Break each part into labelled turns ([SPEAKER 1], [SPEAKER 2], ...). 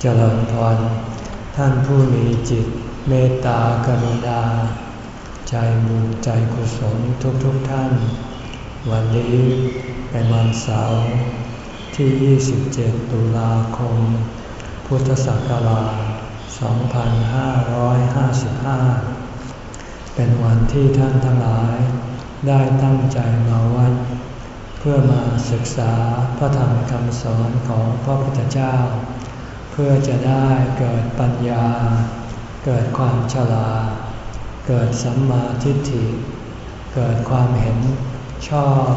[SPEAKER 1] เจริญพร ท่านผู้มีจิตเมตตากรุณา ใจบุญใจกุศลทุกๆทท่าน วันนี้เป็นวันเสาร์ที่ 27 ตุลาคม พุทธศักราช 2555 เป็นวันที่ท่านทั้งหลาย ได้ตั้งใจมาวัดเพื่อมาศึกษาพระธรรมคำสอนของพระพุทธเจ้า พื่อจะได้เกิดปัญญา เกิดความฉลาด เกิดสัมมาทิฏฐิ เกิดความเห็นชอบ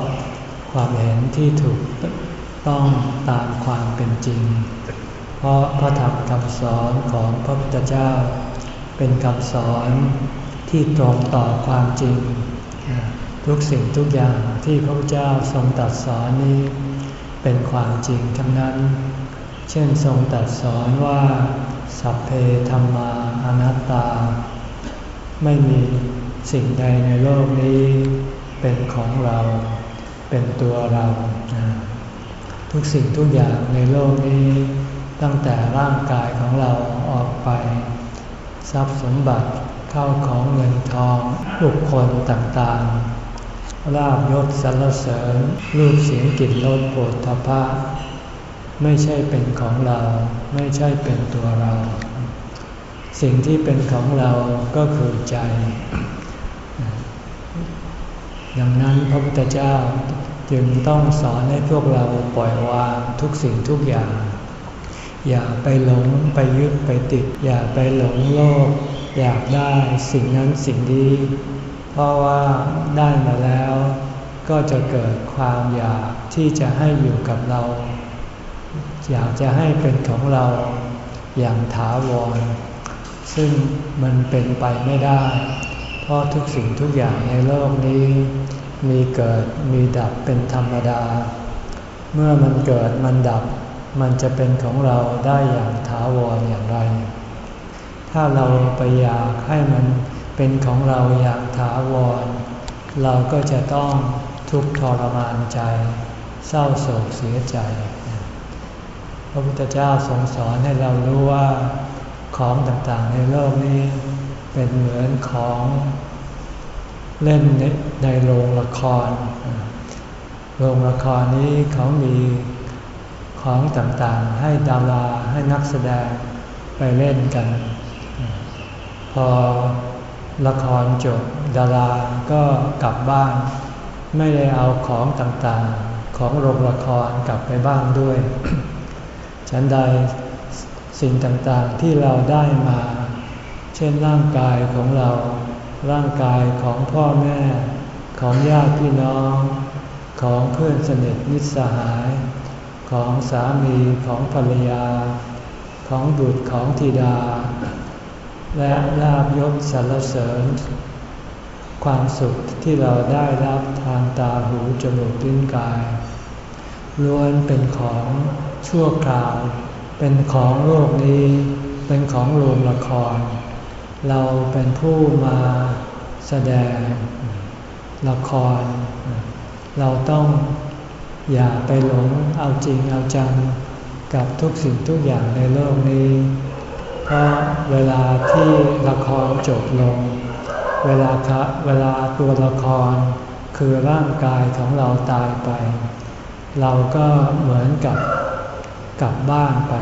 [SPEAKER 1] ความเห็นที่ถูกต้องตามความเป็นจริง เพราะพระธรรมคำสอนของพระพุทธเจ้า เป็นคำสอนที่ตรงต่อความจริง ทุกสิ่งทุกอย่างที่พระพุทธเจ้าทรงตรัสสอนนี้ เป็นความจริงทั้งนั้น เช่นทรงตรัสสอนว่า สัพเพธรรมาอนัตตา ไม่มีสิ่งใดในโลกนี้เป็นของเราเป็นตัวเรา ทุกสิ่งทุกอย่างในโลกนี้ ตั้งแต่ร่างกายของเราออกไป ทรัพย์สมบัติเข้าของเงินทองบุคคลต่างๆลาบยศสรรเสริญรูปเสียงกลิ่นรสโผฏฐพะ ไม่ใช่เป็นของเราไม่ใช่เป็นตัวเรา สิ่งที่เป็นของเราก็คือใจ ดังนั้นพระพุทธเจ้าจึงต้องสอนให้พวกเราปล่อยวางทุกสิ่งทุกอย่าง อย่าไปหลงไปยึดไปติด อย่าไปหลงโลก อยากได้สิ่งนั้นสิ่งนี้ เพราะว่าได้มาแล้ว ก็จะเกิดความอยากที่จะให้อยู่กับเรา อยากจะให้เป็นของเราอย่างถาวร ซึ่งมันเป็นไปไม่ได้ เพราะทุกสิ่งทุกอย่างในโลกนี้ มีเกิดมีดับเป็นธรรมดา เมื่อมันเกิดมันดับ มันจะเป็นของเราได้อย่างถาวรอย่างไร ถ้าเราไปอยากให้มันเป็นของเราอย่างถาวร เราก็จะต้องทุกข์ทรมานใจ เศร้าโศกเสียใจ พระพุทธเจ้าทรงสอนให้เรารู้ว่าของต่างๆในโลกนี้เป็นเหมือนของเล่นในโรงละคร โรงละครนี้เขามีของต่างๆ ให้ดาราให้นักแสดงไปเล่นกัน พอละครจบดาราก็กลับบ้าน ไม่ได้เอาของต่างๆ ของโรงละครกลับไปบ้านด้วย ฉันใดสิ่งต่างๆที่เราได้มา เช่นร่างกายของเรา ร่างกายของพ่อแม่ ของญาติพี่น้อง ของเพื่อนสนิทมิตรสหาย ของสามีของภรรยา ของบุตรของธิดา และลาบยศสรรเสริญ ความสุขที่เราได้รับทางตาหูจมูกลิ้นกายล้วนเป็นของ ชั่วคราว เป็นของโลกนี้ เป็นของโรงละคร เราเป็นผู้มาแสดงละคร เราต้องอย่าไปหลงเอาจริงเอาจังกับทุกสิ่งทุกอย่างในโลกนี้ เพราะเวลาที่ละครจบลง เวลาคะเวลาตัวละครคือร่างกายของเราตายไป เราก็เหมือนกับ กลับบ้านไป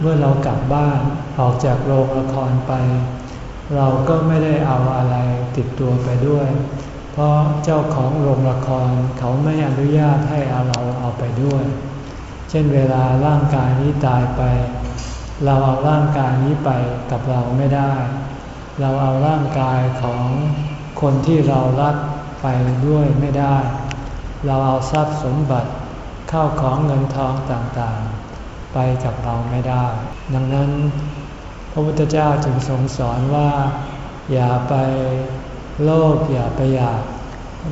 [SPEAKER 1] เมื่อเรากลับบ้านออกจากโรงละครไป เราก็ไม่ได้เอาอะไรติดตัวไปด้วย เพราะเจ้าของโรงละครเขาไม่อนุญาตให้เอาเราเอาไปด้วย เช่นเวลาร่างกายนี้ตายไป เราเอาร่างกายนี้ไปกับเราไม่ได้ เราเอาร่างกายของคนที่เรารักไปด้วยไม่ได้ เราเอาทรัพย์สมบัติ ข้าของเงินทองต่างๆ ไปกับเราไม่ได้ ดังนั้นพระพุทธเจ้าจึงทรงสอนว่า อย่าไปโลภอย่าไปอยาก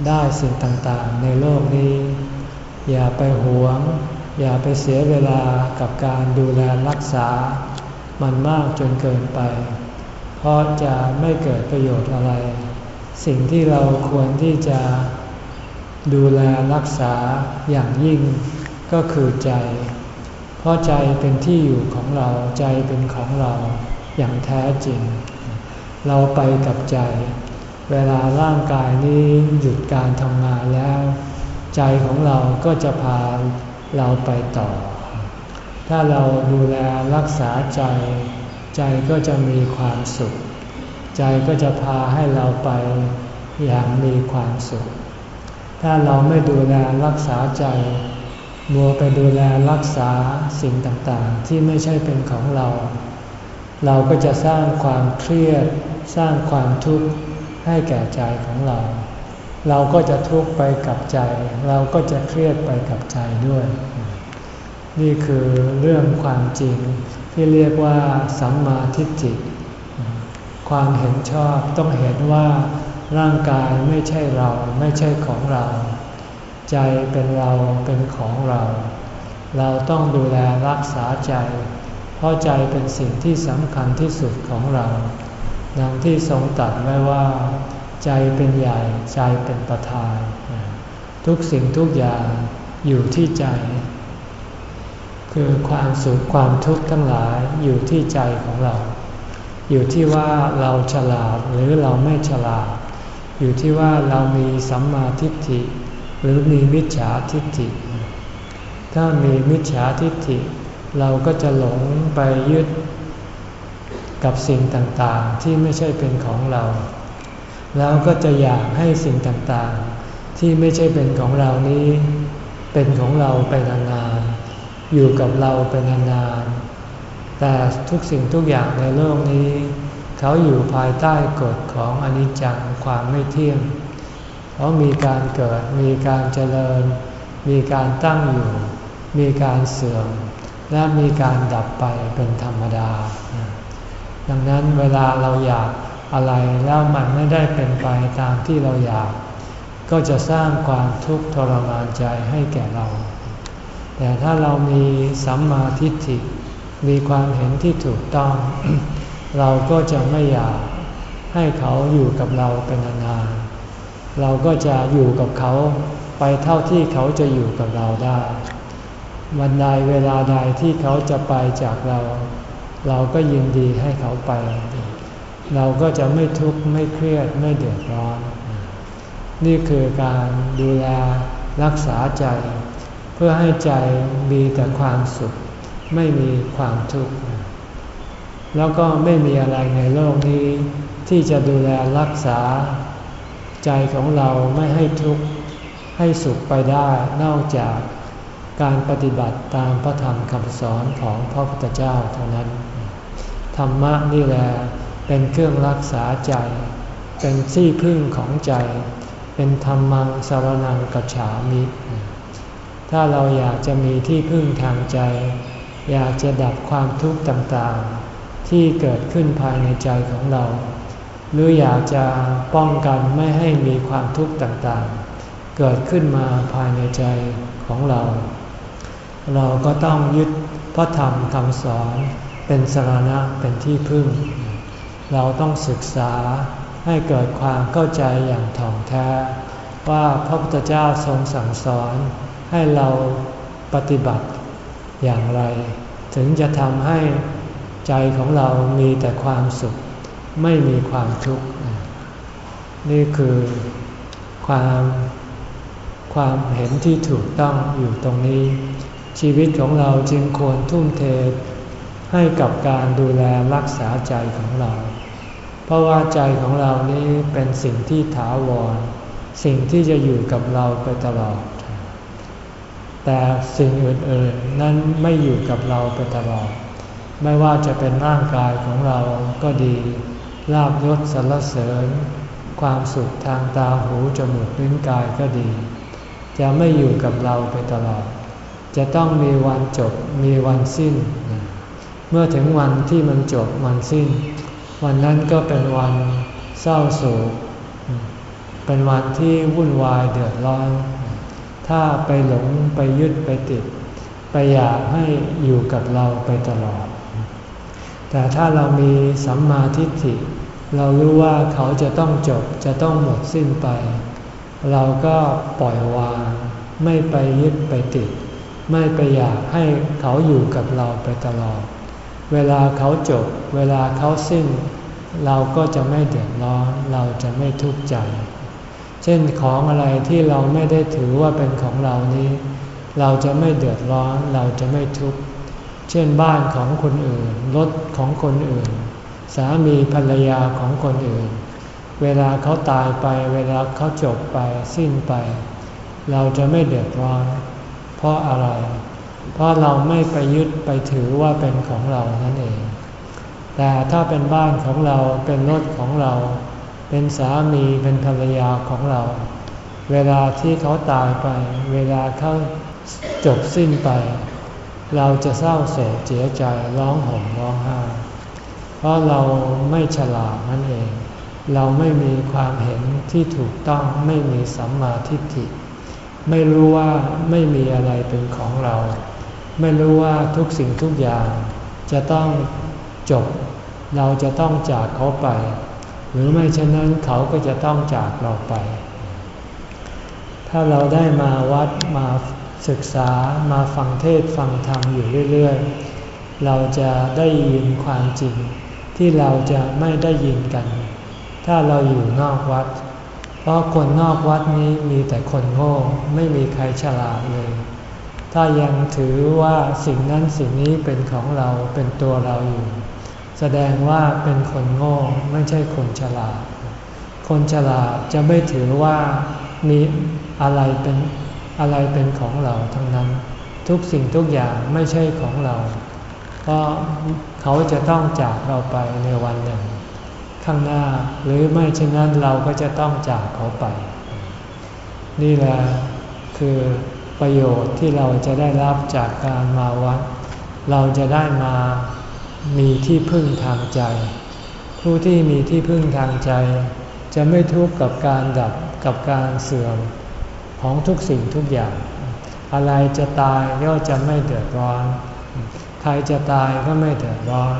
[SPEAKER 1] ได้สิ่งต่างๆ ในโลกนี้ อย่าไปหวง อย่าไปเสียเวลากับการดูแลรักษา มันมากจนเกินไป เพราะจะไม่เกิดประโยชน์อะไร สิ่งที่เราควรที่จะ ดูแลรักษาอย่างยิ่งก็คือใจ เพราะใจเป็นที่อยู่ของเราใจเป็นของเราอย่างแท้จริง เราไปกับใจ เวลาร่างกายนี้หยุดการทำงานแล้ว ใจของเราก็จะพาเราไปต่อ ถ้าเราดูแลรักษาใจ ใจก็จะมีความสุข ใจก็จะพาให้เราไปอย่างมีความสุข ถ้าเราไม่ดูแลรักษาใจ มัวไปดูแลรักษาสิ่งต่างๆ ที่ไม่ใช่เป็นของเรา เราก็จะสร้างความเครียด สร้างความทุกข์ให้แก่ใจของเรา เราก็จะทุกข์ไปกับใจ เราก็จะเครียดไปกับใจด้วย นี่คือเรื่องความจริงที่เรียกว่าสัมมาทิฏฐิความเห็นชอบต้องเห็นว่า ร่างกายไม่ใช่เราไม่ใช่ของเรา ใจเป็นเราเป็นของเรา เราต้องดูแลรักษาใจ เพราะใจเป็นสิ่งที่สำคัญที่สุดของเรา ดังที่ทรงตรัสไว้ว่า ใจเป็นใหญ่ใจเป็นประธาน ทุกสิ่งทุกอย่างอยู่ที่ใจ คือความสุขความทุกข์ทั้งหลายอยู่ที่ใจของเรา อยู่ที่ว่าเราฉลาดหรือเราไม่ฉลาด อยู่ที่ว่าเรามีสัมมาทิฏฐิ หรือมีมิจฉาทิฏฐิ ถ้ามีมิจฉาทิฏฐิ เราก็จะหลงไปยึดกับสิ่งต่างๆ ที่ไม่ใช่เป็นของเราแล้วก็จะอยากให้สิ่งต่างๆ ที่ไม่ใช่เป็นของเรานี้ เป็นของเราไปนานๆอยู่กับเราไปนานๆแต่ทุกสิ่งทุกอย่างในโลกนี้ เขาอยู่ภายใต้กฎของอนิจจังความไม่เที่ยงเพราะมีการเกิด มีการเจริญ มีการตั้งอยู่ มีการเสื่อม และมีการดับไปเป็นธรรมดา ดังนั้นเวลาเราอยากอะไรแล้วมันไม่ได้เป็นไปตามที่เราอยาก ก็จะสร้างความทุกข์ทรมานใจให้แก่เรา แต่ถ้าเรามีสัมมาทิฏฐิ มีความเห็นที่ถูกต้อง เราก็จะไม่อยากให้เขาอยู่กับเราเป็นนานๆเราก็จะอยู่กับเขาไปเท่าที่เขาจะอยู่กับเราได้ วันใดเวลาใดที่เขาจะไปจากเรา เราก็ยินดีให้เขาไป เราก็จะไม่ทุกข์ไม่เครียดไม่เดือดร้อน นี่คือการดูแลรักษาใจ เพื่อให้ใจมีแต่ความสุข ไม่มีความทุกข์ แล้วก็ไม่มีอะไรในโลกนี้ ที่จะดูแลรักษา ใจของเราไม่ให้ทุกข์ให้สุขไปได้นอกจากการปฏิบัติตามพระธรรมคำสอนของพระพุทธเจ้าเท่านั้น ธรรมะนี่แหละเป็นเครื่องรักษาใจ เป็นที่พึ่งของใจ เป็นธรรมังสารนังกัจฉามิถ้าเราอยากจะมีที่พึ่งทางใจ อยากจะดับความทุกข์ต่างๆ ที่เกิดขึ้นภายในใจของเรา หรืออยากจะป้องกันไม่ให้มีความทุกข์ต่างๆ เกิดขึ้นมาภายในใจของเรา เราก็ต้องยึดพระธรรมคำสอนเป็นสารณะเป็นที่พึ่ง เราต้องศึกษาให้เกิดความเข้าใจอย่างถ่องแท้ ว่าพระพุทธเจ้าทรงสั่งสอนให้เราปฏิบัติอย่างไร ถึงจะทำให้ ใจของเรามีแต่ความสุข ไม่มีความทุกข์ นี่คือความความเห็นที่ถูกต้องอยู่ตรงนี้ ชีวิตของเราจึงควรทุ่มเทให้กับการดูแลรักษาใจของเรา เพราะว่าใจของเรานี้เป็นสิ่งที่ถาวร สิ่งที่จะอยู่กับเราไปตลอด แต่สิ่งอื่นๆนั้นไม่อยู่กับเราไปตลอด ไม่ว่าจะเป็นร่างกายของเราก็ดีลาบยศสรรเสริญ ความสุขทางตาหูจมูกลิ้นกายก็ดี จะไม่อยู่กับเราไปตลอด จะต้องมีวันจบมีวันสิ้น เมื่อถึงวันที่มันจบวันสิ้น วันนั้นก็เป็นวันเศร้าโศกเป็นวันที่วุ่นวายเดือดร้อน ถ้าไปหลงไปยึดไปติด ไปอยากให้อยู่กับเราไปตลอด แต่ถ้าเรามีสัมมาทิฏฐิ เรารู้ว่าเขาจะต้องจบจะต้องหมดสิ้นไป เราก็ปล่อยวาง ไม่ไปยึดไปติด ไม่ไปอยากให้เขาอยู่กับเราไปตลอด เวลาเขาจบ เวลาเขาสิ้น เราก็จะไม่เดือดร้อนเราจะไม่ทุกข์ใจ เช่นของอะไรที่เราไม่ได้ถือว่าเป็นของเรานี้ เราจะไม่เดือดร้อนเราจะไม่ทุกข์ เช่นบ้านของคนอื่น รถของคนอื่น สามีภรรยาของคนอื่น เวลาเขาตายไป เวลาเขาจบไปสิ้นไป เราจะไม่เดือดร้อน เพราะอะไร เพราะเราไม่ไปยึดไปถือว่าเป็นของเรานั่นเอง แต่ถ้าเป็นบ้านของเราเป็นรถของเรา เป็นสามีเป็นภรรยาของเรา เวลาที่เขาตายไป เวลาเขาจบสิ้นไป เราจะเศร้าโศกเสียใจร้องห่มร้องไห้เพราะเราไม่ฉลาดนั่นเอง เราไม่มีความเห็นที่ถูกต้องไม่มีสัมมาทิฏฐิ ไม่รู้ว่าไม่มีอะไรเป็นของเรา ไม่รู้ว่าทุกสิ่งทุกอย่าง จะต้องจบ เราจะต้องจากเขาไป หรือไม่เช่นนั้นเขาก็จะต้องจากเราไป ถ้าเราได้มาวัดมา ศึกษามาฟังเทศฟังธรรมอยู่เรื่อยๆ เราจะได้ยินความจริงที่เราจะไม่ได้ยินกัน ถ้าเราอยู่นอกวัด เพราะคนนอกวัดนี้มีแต่คนโง่ไม่มีใครฉลาดเลย ถ้ายังถือว่าสิ่งนั้นสิ่งนี้เป็นของเราเป็นตัวเราอยู่ แสดงว่าเป็นคนโง่ไม่ใช่คนฉลาด คนฉลาดจะไม่ถือว่ามีอะไรเป็น อะไรเป็นของเราทั้งนั้น ทุกสิ่งทุกอย่างไม่ใช่ของเรา เพราะเขาจะต้องจากเราไปในวันหนึ่ง ข้างหน้าหรือไม่เช่นนั้นเราก็จะต้องจากเขาไป นี่แหละคือประโยชน์ที่เราจะได้รับจากการมาวัด เราจะได้มามีที่พึ่งทางใจ ผู้ที่มีที่พึ่งทางใจ จะไม่ทุกข์กับการดับกับการเสื่อม ของทุกสิ่งทุกอย่าง อะไรจะตายก็จะไม่เดือดร้อน ใครจะตายก็ไม่เดือดร้อน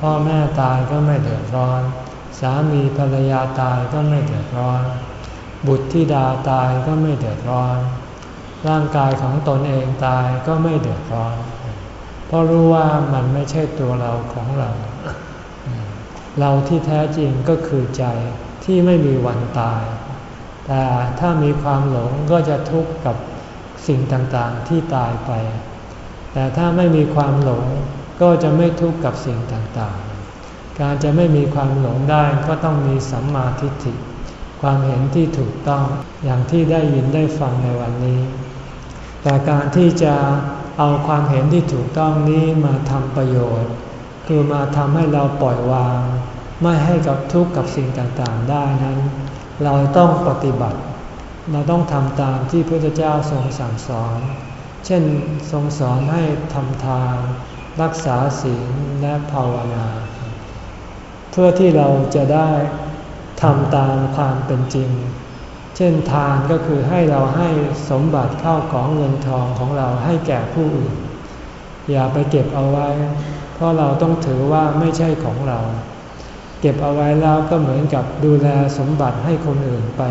[SPEAKER 1] พ่อแม่ตายก็ไม่เดือดร้อน สามีภรรยาตายก็ไม่เดือดร้อน บุตรธิดาตายก็ไม่เดือดร้อน ร่างกายของตนเองตายก็ไม่เดือดร้อน เพราะรู้ว่ามันไม่ใช่ตัวเราของเรา เราที่แท้จริงก็คือใจที่ไม่มีวันตาย แต่ถ้ามีความหลงก็จะทุกข์กับสิ่งต่างๆที่ตายไป แต่ถ้าไม่มีความหลงก็จะไม่ทุกข์กับสิ่งต่างๆ การจะไม่มีความหลงได้ก็ต้องมีสัมมาทิฏฐิ ความเห็นที่ถูกต้องอย่างที่ได้ยินได้ฟังในวันนี้ แต่การที่จะเอาความเห็นที่ถูกต้องนี้มาทำประโยชน์ คือมาทำให้เราปล่อยวาง ไม่ให้กับทุกข์กับสิ่งต่างๆได้นั้น เราต้องปฏิบัติ เราต้องทำตามที่พระเจ้าทรงสั่งสอน เช่นทรงสอนให้ทำทาน รักษาศีลและภาวนา เพื่อที่เราจะได้ทำตามความเป็นจริง เช่นทานก็คือให้เราให้สมบัติเข้าของเงินทองของเราให้แก่ผู้อื่น อย่าไปเก็บเอาไว้ เพราะเราต้องถือว่าไม่ใช่ของเรา เก็บเอาไว้แล้วก็เหมือนกับดูแลสมบัติให้คนอื่นไป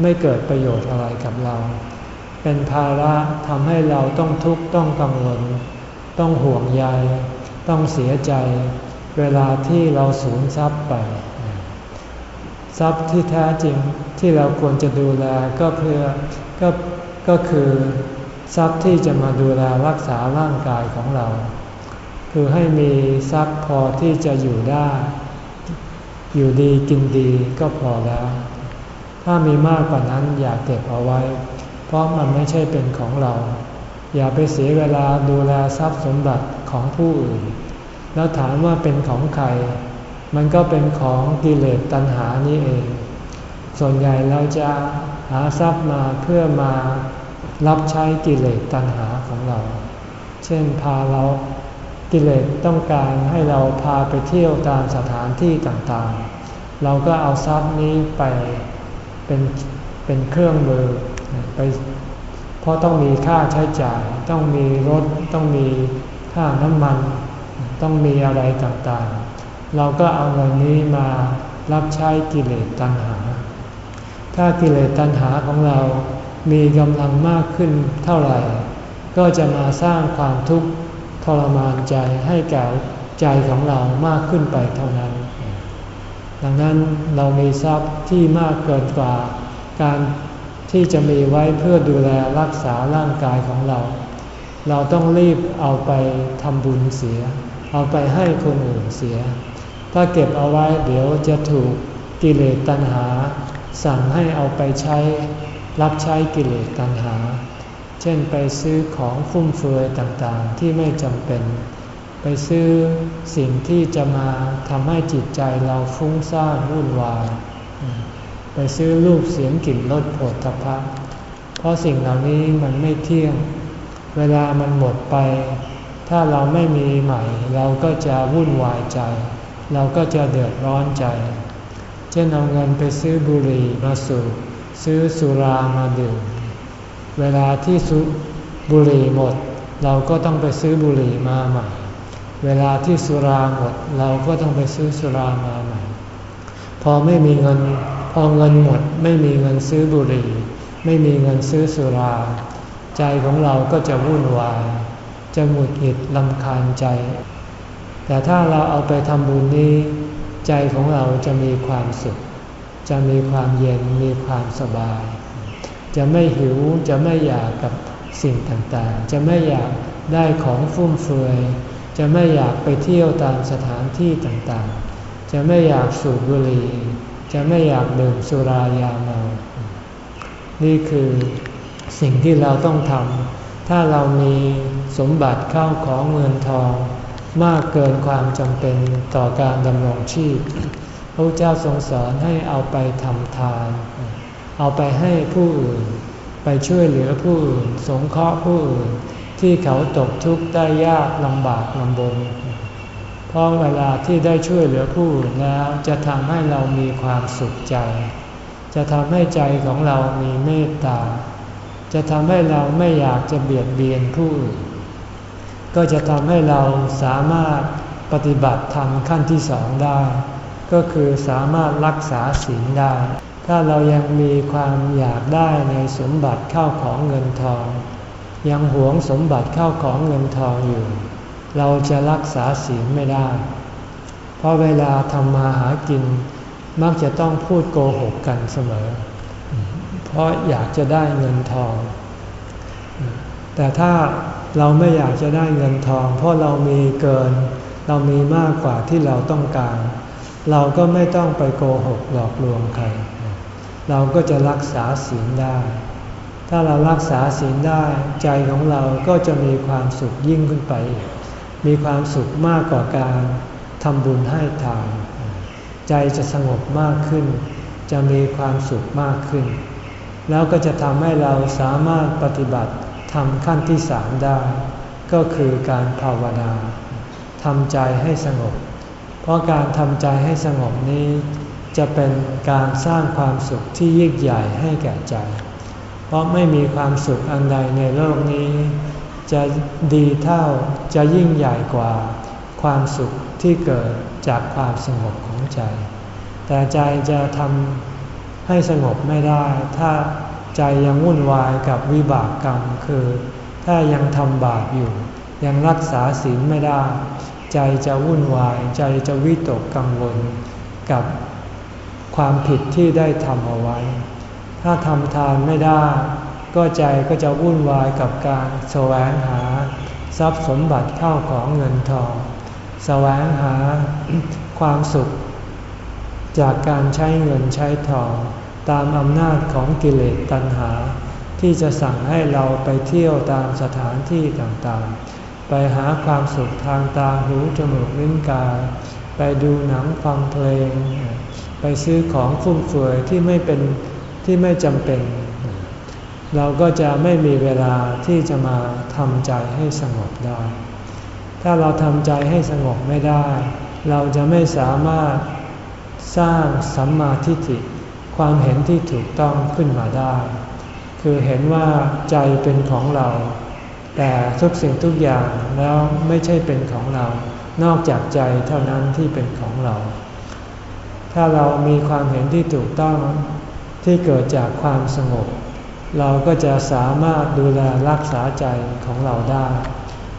[SPEAKER 1] ไม่เกิดประโยชน์อะไรกับเรา เป็นภาระทำให้เราต้องทุกข์ต้องกังวล ต้องห่วงใย ต้องเสียใจ เวลาที่เราสูญทรัพย์ไป ทรัพย์ที่แท้จริงที่เราควรจะดูแลก็เพื่อก็ก็คือทรัพย์ที่จะมาดูแลรักษาร่างกายของเรา คือให้มีทรัพย์พอที่จะอยู่ได้ อยู่ดีกินดีก็พอแล้ว ถ้ามีมากกว่านั้นอย่าเก็บเอาไว้ เพราะมันไม่ใช่เป็นของเรา อย่าไปเสียเวลาดูแลทรัพย์สมบัติของผู้อื่น แล้วถามว่าเป็นของใคร มันก็เป็นของกิเลสตัณหานี่เอง ส่วนใหญ่เราจะหาทรัพย์มาเพื่อมารับใช้กิเลสตัณหาของเรา เช่นพาเรา กิเลสต้องการให้เราพาไปเที่ยวตามสถานที่ต่างๆ เราก็เอาทรัพย์นี้ไปเป็นเป็นเครื่องมือไปเพราะต้องมีค่าใช้จ่าย ต้องมีรถ ต้องมีค่าน้ำมัน ต้องมีอะไรต่างๆ เราก็เอาเงินนี้มารับใช้กิเลสตัณหา ถ้ากิเลสตัณหาของเรามีกำลังมากขึ้นเท่าไหร่ ก็จะมาสร้างความทุกข์ ทรมานใจให้แก่ใจของเรามากขึ้นไปเท่านั้น ดังนั้นเรามีทรัพย์ที่มากเกินกว่า การที่จะมีไว้เพื่อดูแลรักษาร่างกายของเรา เราต้องรีบเอาไปทำบุญเสีย เอาไปให้คนอื่นเสีย ถ้าเก็บเอาไว้เดี๋ยวจะถูกกิเลสตัณหา สั่งให้เอาไปใช้รับใช้กิเลสตัณหา เช่นไปซื้อของฟุ่มเฟือยต่างๆ ที่ไม่จำเป็น ไปซื้อสิ่งที่จะมาทำให้จิตใจเราฟุ้งซ่านวุ่นวาย ไปซื้อรูปเสียงกลิ่นรสผลทพะเพราะสิ่งเหล่านี้มันไม่เที่ยง เวลามันหมดไป ถ้าเราไม่มีใหม่ เราก็จะวุ่นวายใจ เราก็จะเดือดร้อนใจ เช่นเอาเงินไปซื้อบุหรี่มาสูบซื้อสุรามาดื่ม เวลาที่สุบุหรี่หมด เราก็ต้องไปซื้อบุหรี่มาใหม่ เวลาที่สุราหมด เราก็ต้องไปซื้อสุรามาใหม่ พอไม่มีเงิน พอเงินหมด ไม่มีเงินซื้อบุหรี่ ไม่มีเงินซื้อสุรา ใจของเราก็จะวุ่นวาย จะหงุดหงิดลำคาญใจ แต่ถ้าเราเอาไปทำบุญนี้ ใจของเราจะมีความสุข จะมีความเย็นมีความสบาย จะไม่หิวจะไม่อยากกับสิ่งต่างๆ จะไม่อยากได้ของฟุ่มเฟือย จะไม่อยากไปเที่ยวตามสถานที่ต่างๆ จะไม่อยากสูบบุหรี่ จะไม่อยากดื่มสุรายาเมา นี่คือสิ่งที่เราต้องทำ ถ้าเรามีสมบัติเข้าของเงินทอง มากเกินความจำเป็นต่อการดำรงชีพ พระเจ้าทรงสอนให้เอาไปทำทาน เอาไปให้ผู้อื่น ไปช่วยเหลือผู้อื่น สงเคราะห์ผู้อื่น ที่เขาตกทุกข์ได้ยากลำบากลำบนเพราะเวลาที่ได้ช่วยเหลือผู้อื่นแล้ว จะทำให้เรามีความสุขใจ จะทำให้ใจของเรามีเมตตา จะทำให้เราไม่อยากจะเบียดเบียนผู้อื่น ก็จะทำให้เราสามารถปฏิบัติธรรมขั้นที่สองได้ ก็คือสามารถรักษาศีลได้ ถ้าเรายังมีความอยากได้ในสมบัติเข้าของเงินทอง ยังหวงสมบัติเข้าของเงินทองอยู่ เราจะรักษาศีลไม่ได้ เพราะเวลาทำมาหากิน มักจะต้องพูดโกหกกันเสมอ เพราะอยากจะได้เงินทอง แต่ถ้าเราไม่อยากจะได้เงินทอง เพราะเรามีเกิน เรามีมากกว่าที่เราต้องการ เราก็ไม่ต้องไปโกหกหลอกลวงใคร เราก็จะรักษาศีลได้ ถ้าเรารักษาศีลได้ ใจของเราก็จะมีความสุขยิ่งขึ้นไปอีกมีความสุขมากกว่าการทำบุญให้ทาน ใจจะสงบมากขึ้น จะมีความสุขมากขึ้น แล้วก็จะทำให้เราสามารถปฏิบัติทำขั้นที่สามได้ ก็คือการภาวนาทำใจให้สงบ เพราะการทำใจให้สงบนี้ จะเป็นการสร้างความสุขที่ยิ่งใหญ่ให้แก่ใจ เพราะไม่มีความสุขอันใดในโลกนี้ จะดีเท่าจะยิ่งใหญ่กว่า ความสุขที่เกิดจากความสงบของใจ แต่ใจจะทำให้สงบไม่ได้ ถ้าใจยังวุ่นวายกับวิบากกรรมคือ ถ้ายังทำบาปอยู่ ยังรักษาศีลไม่ได้ ใจจะวุ่นวาย ใจจะวิตกกังวลกับ ความผิดที่ได้ทำเอาไว้ ถ้าทำทานไม่ได้ ก็ใจก็จะวุ่นวายกับการแสวงหา ทรัพย์สมบัติเข้าของเงินทอง แสวงหาความสุข จากการใช้เงินใช้ทอง ตามอำนาจของกิเลสตัณหา ที่จะสั่งให้เราไปเที่ยวตามสถานที่ต่างๆ ไปหาความสุขทางตาหูจมูกลิ้นกายไปดูหนังฟังเพลง ไปซื้อของฟุ่มเฟือยที่ไม่เป็นที่ไม่จำเป็น เราก็จะไม่มีเวลาที่จะมาทำใจให้สงบได้ ถ้าเราทำใจให้สงบไม่ได้ เราจะไม่สามารถสร้างสัมมาทิฏฐิความเห็นที่ถูกต้องขึ้นมาได้ คือเห็นว่าใจเป็นของเรา แต่ทุกสิ่งทุกอย่างแล้วไม่ใช่เป็นของเรา นอกจากใจเท่านั้นที่เป็นของเรา ถ้าเรามีความเห็นที่ถูกต้องที่เกิดจากความสงบ เราก็จะสามารถดูแลรักษาใจของเราได้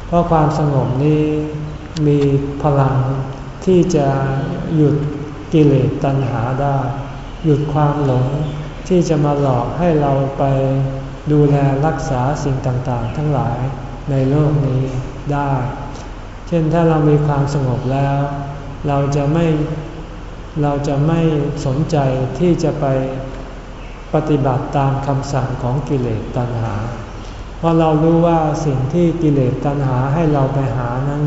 [SPEAKER 1] เพราะความสงบนี้มีพลังที่จะหยุดกิเลสตัณหาได้ หยุดความหลงที่จะมาหลอกให้เราไปดูแลรักษาสิ่งต่างๆ ทั้งหลายในโลกนี้ได้ เช่นถ้าเรามีความสงบแล้ว เราจะไม่ เราจะไม่สนใจที่จะไปปฏิบัติตามคำสั่งของกิเลสตัณหา เพราะเรารู้ว่าสิ่งที่กิเลสตัณหาให้เราไปหานั้น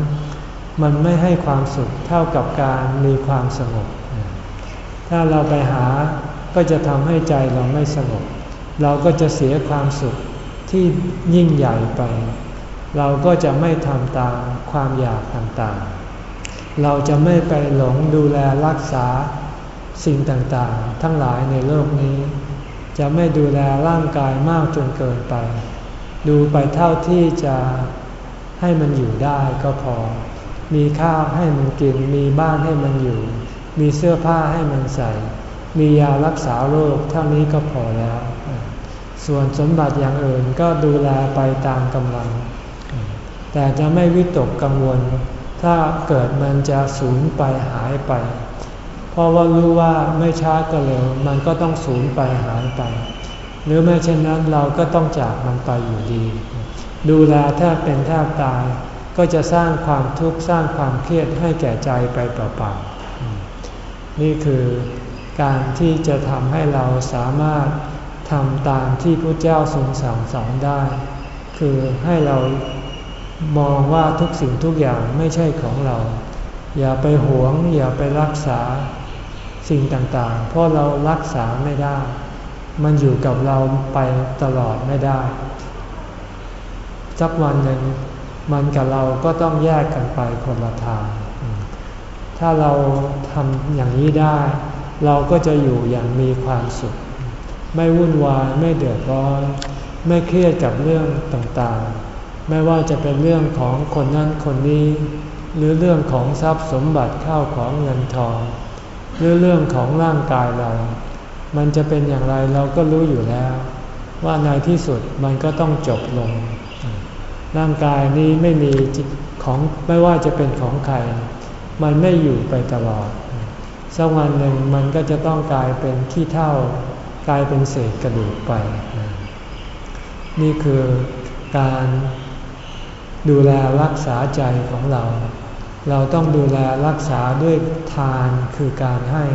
[SPEAKER 1] มันไม่ให้ความสุขเท่ากับการมีความสงบ ถ้าเราไปหาก็จะทำให้ใจเราไม่สงบ เราก็จะเสียความสุขที่ยิ่งใหญ่ไป เราก็จะไม่ทำตามความอยากต่างๆ เราจะไม่ไปหลงดูแลรักษาสิ่งต่างๆ ทั้งหลายในโลกนี้ จะไม่ดูแลร่างกายมากจนเกินไป ดูไปเท่าที่จะให้มันอยู่ได้ก็พอ มีข้าวให้มันกิน มีบ้านให้มันอยู่ มีเสื้อผ้าให้มันใส่ มียารักษาโรคเท่านี้ก็พอแล้ว ส่วนสมบัติอย่างอื่นก็ดูแลไปตามกำลัง แต่จะไม่วิตกกังวล ถ้าเกิดมันจะสูญไปหายไป เพราะว่ารู้ว่าไม่ช้าก็เร็วมันก็ต้องสูญไปหายไป หรือไม่เช่นนั้นเราก็ต้องจากมันไปอยู่ดี ดูแลแทบเป็นแทบตาย ก็จะสร้างความทุกข์สร้างความเครียดให้แก่ใจไปเปล่าๆนี่คือการที่จะทำให้เราสามารถทำตามที่พระเจ้าทรงสั่งสอนได้ คือให้เรา มองว่าทุกสิ่งทุกอย่างไม่ใช่ของเรา อย่าไปหวง อย่าไปรักษาสิ่งต่างๆ เพราะเรารักษาไม่ได้ มันอยู่กับเราไปตลอดไม่ได้ สักวันหนึ่งมันกับเราก็ต้องแยกกันไปคนละทาง ถ้าเราทำอย่างนี้ได้ เราก็จะอยู่อย่างมีความสุข ไม่วุ่นวาย ไม่เดือดร้อน ไม่เครียดกับเรื่องต่างๆ ไม่ว่าจะเป็นเรื่องของคนนั้นคนนี้ หรือเรื่องของทรัพย์สมบัติข้าวของเงินทอง หรือเรื่องของร่างกายเรา มันจะเป็นอย่างไรเราก็รู้อยู่แล้ว ว่าในที่สุดมันก็ต้องจบลง ร่างกายนี้ไม่มีของไม่ว่าจะเป็นของใคร มันไม่อยู่ไปตลอดสักวันหนึ่งมันก็จะต้องกลายเป็นขี้เท่ากลายเป็นเศษกระดูกไป นี่คือการ ดูแลรักษาใจของเรา เราต้องดูแลรักษาด้วยทานคือการให้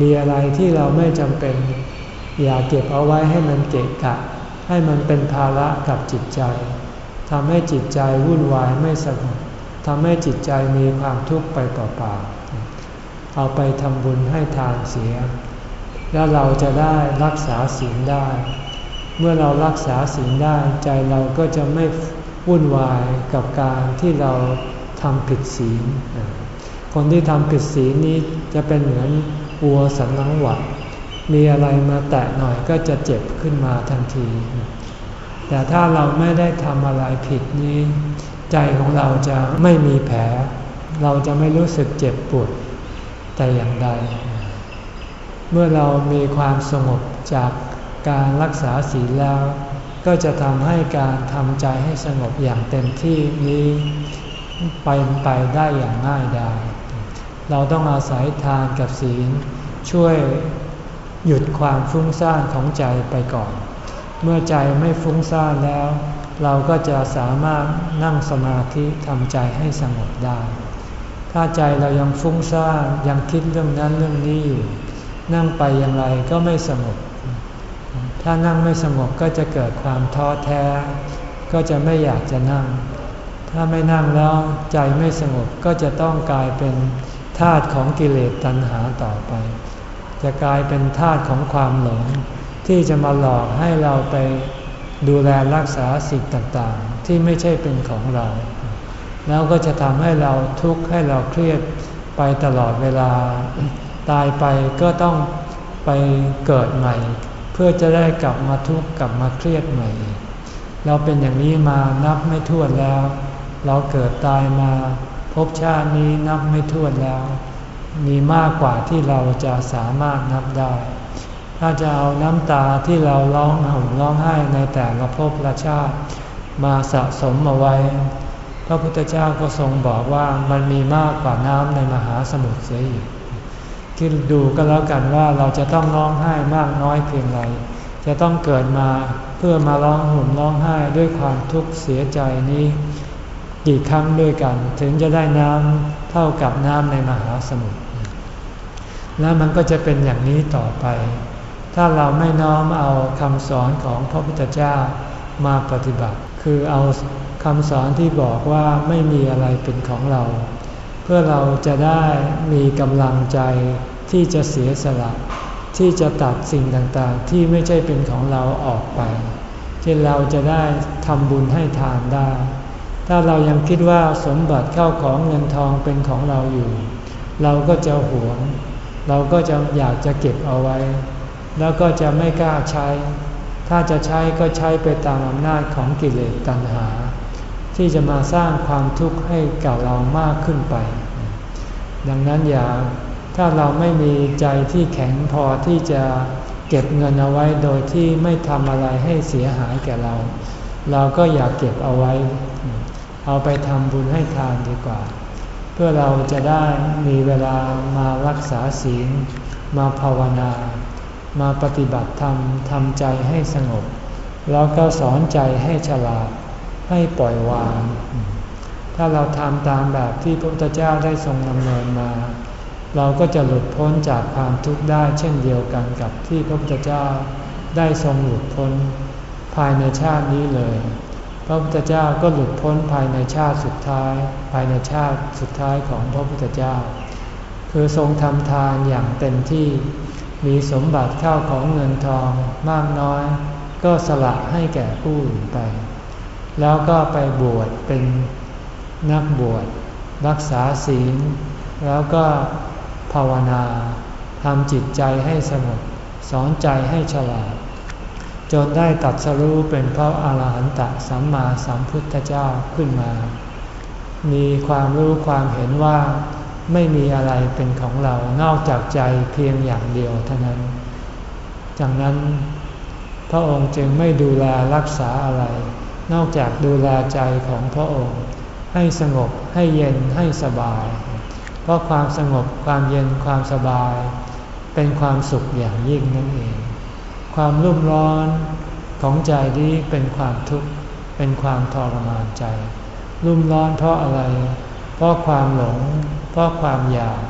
[SPEAKER 1] มีอะไรที่เราไม่จำเป็น อย่าเก็บเอาไว้ให้มันเกะกะ ให้มันเป็นภาระกับจิตใจทำให้จิตใจวุ่นวายไม่สงบทำให้จิตใจมีความทุกข์ไปเปล่าๆเอาไปทำบุญให้ทานเสีย แล้วเราจะได้รักษาศีลได้ เมื่อเรารักษาศีลได้ใจเราก็จะไม่ วุ่นวายกับการที่เราทำผิดศีล คนที่ทำผิดศีลนี้จะเป็นเหมือนวัวสันนังหวัด มีอะไรมาแตะหน่อยก็จะเจ็บขึ้นมาทันที แต่ถ้าเราไม่ได้ทำอะไรผิดนี้ ใจของเราจะไม่มีแผล เราจะไม่รู้สึกเจ็บปวดแต่อย่างใด เมื่อเรามีความสงบจากการรักษาศีลแล้ว ก็จะทำให้การทำใจให้สงบอย่างเต็มที่นี้ไปไปได้อย่างง่ายดายเราต้องอาศัยทานกับศีล ช่วยหยุดความฟุ้งซ่านของใจไปก่อน เมื่อใจไม่ฟุ้งซ่านแล้ว เราก็จะสามารถนั่งสมาธิทำใจให้สงบได้ ถ้าใจเรายังฟุ้งซ่านยังคิดเรื่องนั้นเรื่องนี้อยู่ นั่งไปอย่างไรก็ไม่สงบ ถ้านั่งไม่สงบก็จะเกิดความท้อแท้ ก็จะไม่อยากจะนั่ง ถ้าไม่นั่งแล้วใจไม่สงบก็จะต้องกลายเป็นธาตุของกิเลสตัณหาต่อไป จะกลายเป็นธาตุของความหลง ที่จะมาหลอกให้เราไปดูแลรักษาสิ่งต่างๆ ที่ไม่ใช่เป็นของเรา แล้วก็จะทำให้เราทุกข์ให้เราเครียดไปตลอดเวลา ตายไปก็ต้องไปเกิดใหม่ เพื่อจะได้กลับมาทุกข์กลับมาเครียดใหม่เราเป็นอย่างนี้มานับไม่ถ้วนแล้ว เราเกิดตายมาพบชาตินี้นับไม่ถ้วนแล้ว มีมากกว่าที่เราจะสามารถนับได้ ถ้าจะเอาน้ำตาที่เราร้องห่มร้องไห้ในแต่ละภพละชาติมาสะสมมาไว้ พระพุทธเจ้าก็ทรงบอกว่ามันมีมากกว่าน้ำในมหาสมุทรเสียอีก คิดดูก็แล้วกันว่าเราจะต้องร้องไห้มากน้อยเพียงไร จะต้องเกิดมาเพื่อมาร้องห่มร้องไห้ด้วยความทุกข์เสียใจนี้ กี่ครั้งด้วยกัน ถึงจะได้น้ำเท่ากับน้ำในมหาสมุทรแล้วมันก็จะเป็นอย่างนี้ต่อไป ถ้าเราไม่น้อมเอาคำสอนของพระพุทธเจ้ามาปฏิบัติ คือเอาคำสอนที่บอกว่าไม่มีอะไรเป็นของเรา เพื่อเราจะได้มีกำลังใจที่จะเสียสละที่จะตัดสิ่งต่างๆ ที่ไม่ใช่เป็นของเราออกไปที่เราจะได้ทำบุญให้ทานได้ ถ้าเรายังคิดว่าสมบัติเข้าของเงินทองเป็นของเราอยู่ เราก็จะหวง เราก็จะอยากจะเก็บเอาไว้ แล้วก็จะไม่กล้าใช้ ถ้าจะใช้ก็ใช้ไปตามอำนาจของกิเลสตัณหา ที่จะมาสร้างความทุกข์ให้กับเรามากขึ้นไป ดังนั้นอย่าถ้าเราไม่มีใจที่แข็งพอที่จะเก็บเงินเอาไว้โดยที่ไม่ทำอะไรให้เสียหายแก่เรา เราก็อยากเก็บเอาไว้ เอาไปทำบุญให้ทานดีกว่า เพื่อเราจะได้มีเวลามารักษาศีล มาภาวนา มาปฏิบัติธรรมทำใจให้สงบ แล้วก็สอนใจให้ฉลาด ให้ปล่อยวาง ถ้าเราทำตามแบบที่พระพุทธเจ้าได้ทรงดำเนินมา เราก็จะหลุดพ้นจากความทุกข์ได้เช่นเดียวกันกับที่พระพุทธเจ้าได้ทรงหลุดพ้นภายในชาตินี้เลย พระพุทธเจ้าก็หลุดพ้นภายในชาติสุดท้าย ภายในชาติสุดท้ายของพระพุทธเจ้า คือทรงทำทานอย่างเต็มที่ มีสมบัติเข้าของเงินทองมากน้อย ก็สละให้แก่ผู้อื่นไป แล้วก็ไปบวชเป็นนักบวช รักษาศีล แล้วก็ภาวนาทำจิตใจให้สงบสอนใจให้ฉลาด จนได้ตัดสรู้เป็นพระอาหารหันตสัมมาสัมพุทธเจ้าขึ้นมา มีความรู้ความเห็นว่าไม่มีอะไรเป็นของเรานอกจากใจเพียงอย่างเดียวเท่านั้น จากนั้นพระองค์จึงไม่ดูแลรักษาอะไร นอกจากดูแลใจของพระองค์ ให้สงบให้เย็นให้สบาย เพราะความสงบความเย็นความสบาย เป็นความสุขอย่างยิ่งนั่นเอง ความรุ่มร้อนของใจนี้เป็นความทุกข์เป็นความทรมานใจ รุ่มร้อนเพราะอะไร เพราะความหลง เพราะความอยาก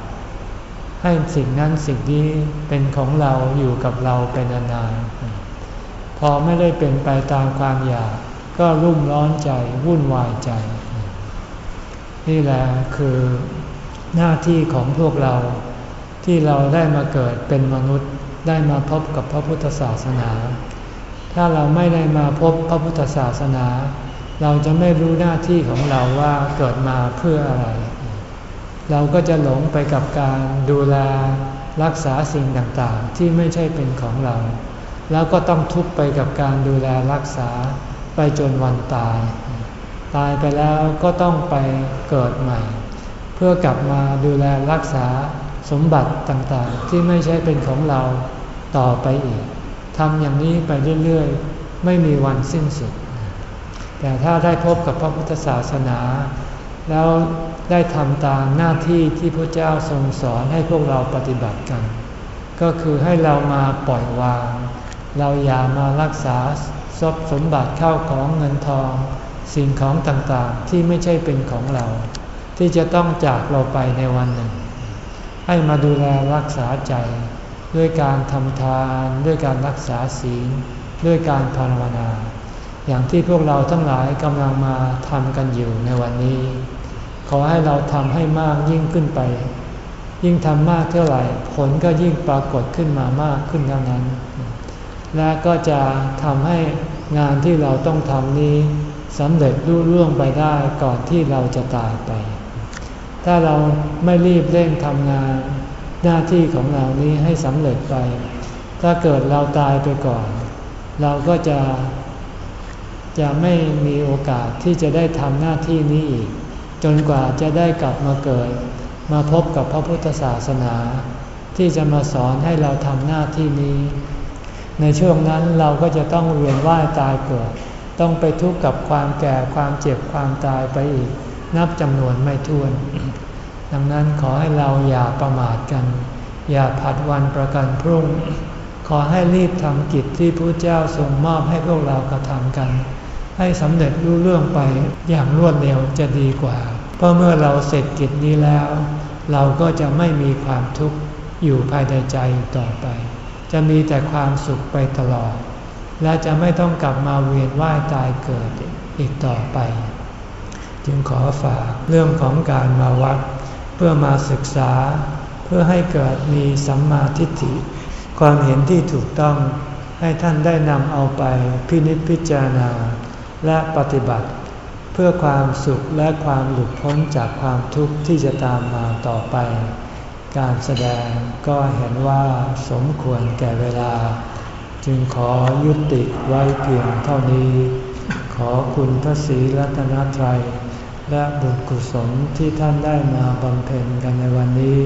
[SPEAKER 1] ให้สิ่งนั้นสิ่งนี้เป็นของเราอยู่กับเราเป็นนานๆพอไม่ได้เป็นไปตามความอยาก ก็รุ่มร้อนใจวุ่นวายใจ นี่แหละคือหน้าที่ของพวกเราที่เราได้มาเกิดเป็นมนุษย์ได้มาพบกับพระพุทธศาสนา ถ้าเราไม่ได้มาพบพระพุทธศาสนา เราจะไม่รู้หน้าที่ของเราว่าเกิดมาเพื่ออะไร เราก็จะหลงไปกับการดูแลรักษาสิ่งต่างๆ ที่ไม่ใช่เป็นของเรา แล้วก็ต้องทุกข์ไปกับการดูแลรักษา ไปจนวันตาย ตายไปแล้วก็ต้องไปเกิดใหม่ เพื่อกลับมาดูแลรักษาสมบัติต่างๆ ที่ไม่ใช่เป็นของเราต่อไปอีกทำอย่างนี้ไปเรื่อยๆ ไม่มีวันสิ้นสุด แต่ถ้าได้พบกับพระพุทธศาสนา แล้วได้ทำตามหน้าที่ที่พระเจ้าทรงสอนให้พวกเราปฏิบัติกัน ก็คือให้เรามาปล่อยวาง เราอย่ามารักษา ทรัพย์สมบัติเข้าของเงินทอง สิ่งของต่างๆที่ไม่ใช่เป็นของเรา ที่จะต้องจากเราไปในวันหนึ่ง ให้มาดูแลรักษาใจ ด้วยการทำทาน ด้วยการรักษาศีล ด้วยการภาวนา อย่างที่พวกเราทั้งหลายกำลังมาทำกันอยู่ในวันนี้ ขอให้เราทำให้มากยิ่งขึ้นไป ยิ่งทำมากเท่าไหร่ ผลก็ยิ่งปรากฏขึ้นมามากขึ้นเท่านั้น และก็จะทำให้งานที่เราต้องทำนี้สำเร็จรุ่ร่วงไปได้ก่อนที่เราจะตายไป ถ้าเราไม่รีบเร่งทำงานหน้าที่ของเรานี้ให้สำเร็จไป ถ้าเกิดเราตายไปก่อน เราก็จะ จะไม่มีโอกาสที่จะได้ทำหน้าที่นี้อีก จนกว่าจะได้กลับมาเกิด มาพบกับพระพุทธศาสนา ที่จะมาสอนให้เราทำหน้าที่นี้ ในช่วงนั้นเราก็จะต้องเวียนว่ายตายเกิด ต้องไปทุกข์กับความแก่ความเจ็บความตายไปอีก นับจำนวนไม่ถ้วน ดังนั้นขอให้เราอย่าประมาทกัน อย่าผัดวันประกันพรุ่ง ขอให้รีบทำกิจที่พระเจ้าทรงมอบให้พวกเรากระทำกัน ให้สำเร็จรู้เรื่องไปอย่างรวดเร็วจะดีกว่า เพราะเมื่อเราเสร็จกิจนี้แล้ว เราก็จะไม่มีความทุกข์อยู่ภายในใจต่อไป จะมีแต่ความสุขไปตลอด และจะไม่ต้องกลับมาเวียนว่ายตายเกิดอีกต่อไป จึงขอฝากเรื่องของการมาวัด เพื่อมาศึกษา เพื่อให้เกิดมีสัมมาทิฏฐิ ความเห็นที่ถูกต้องให้ท่านได้นำเอาไปพินิจพิจารณา และปฏิบัติ เพื่อความสุขและความหลุดพ้นจากความทุกข์ที่จะตามมาต่อไป การแสดงก็เห็นว่าสมควรแก่เวลา จึงขอยุติไว้เพียงเท่านี้ ขอคุณพระศรีรัตนตรัย และบุญกุศลที่ท่านได้มาบำเพ็ญกันในวันนี้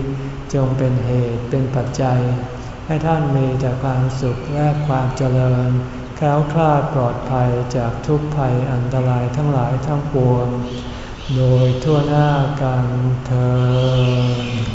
[SPEAKER 1] จงเป็นเหตุเป็นปัจจัย ให้ท่านมีแต่ความสุขและความเจริญแคล้วคลาดปลอดภัยจากทุกภัยอันตรายทั้งหลายทั้งปวง โดยทั่วหน้ากันเธอ